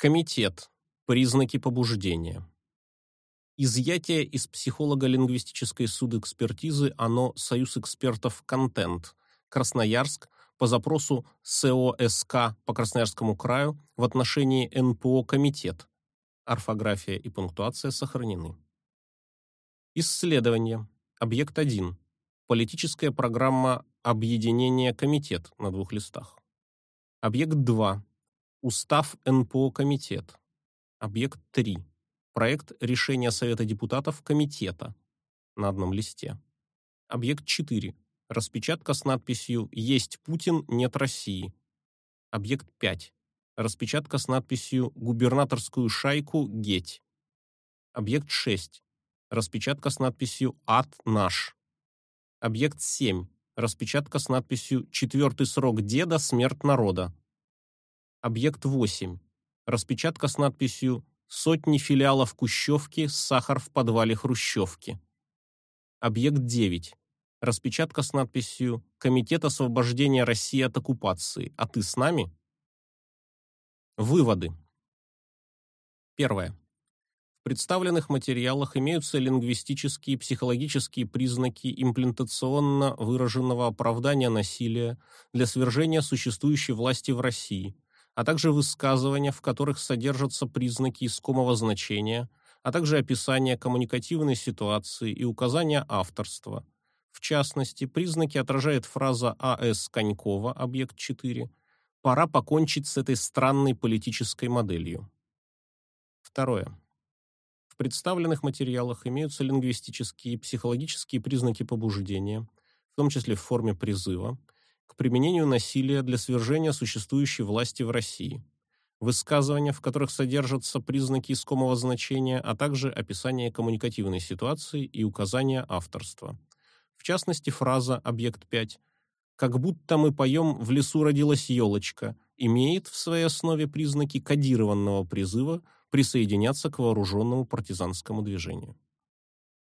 Комитет. Признаки побуждения. Изъятие из психолого-лингвистической судэкспертизы ОНО «Союз экспертов Контент», Красноярск, по запросу СОСК по Красноярскому краю в отношении НПО «Комитет». Орфография и пунктуация сохранены. Исследование. Объект 1. Политическая программа объединения «Комитет» на двух листах. Объект 2. Устав НПО Комитет. Объект 3. Проект решения Совета депутатов Комитета на одном листе. Объект 4. Распечатка с надписью «Есть Путин, нет России». Объект 5. Распечатка с надписью «Губернаторскую шайку Геть». Объект 6. Распечатка с надписью «Ад наш». Объект 7. Распечатка с надписью «Четвертый срок деда, смерть народа». Объект 8. Распечатка с надписью «Сотни филиалов Кущевки, сахар в подвале Хрущевки». Объект 9. Распечатка с надписью «Комитет освобождения России от оккупации. А ты с нами?» Выводы. Первое. В представленных материалах имеются лингвистические и психологические признаки имплантационно выраженного оправдания насилия для свержения существующей власти в России – а также высказывания, в которых содержатся признаки искомого значения, а также описание коммуникативной ситуации и указания авторства. В частности, признаки отражает фраза А.С. Конькова, объект 4, «Пора покончить с этой странной политической моделью». Второе. В представленных материалах имеются лингвистические и психологические признаки побуждения, в том числе в форме призыва, к применению насилия для свержения существующей власти в России, высказывания, в которых содержатся признаки искомого значения, а также описание коммуникативной ситуации и указания авторства. В частности, фраза «Объект 5» «Как будто мы поем «В лесу родилась елочка» имеет в своей основе признаки кодированного призыва присоединяться к вооруженному партизанскому движению.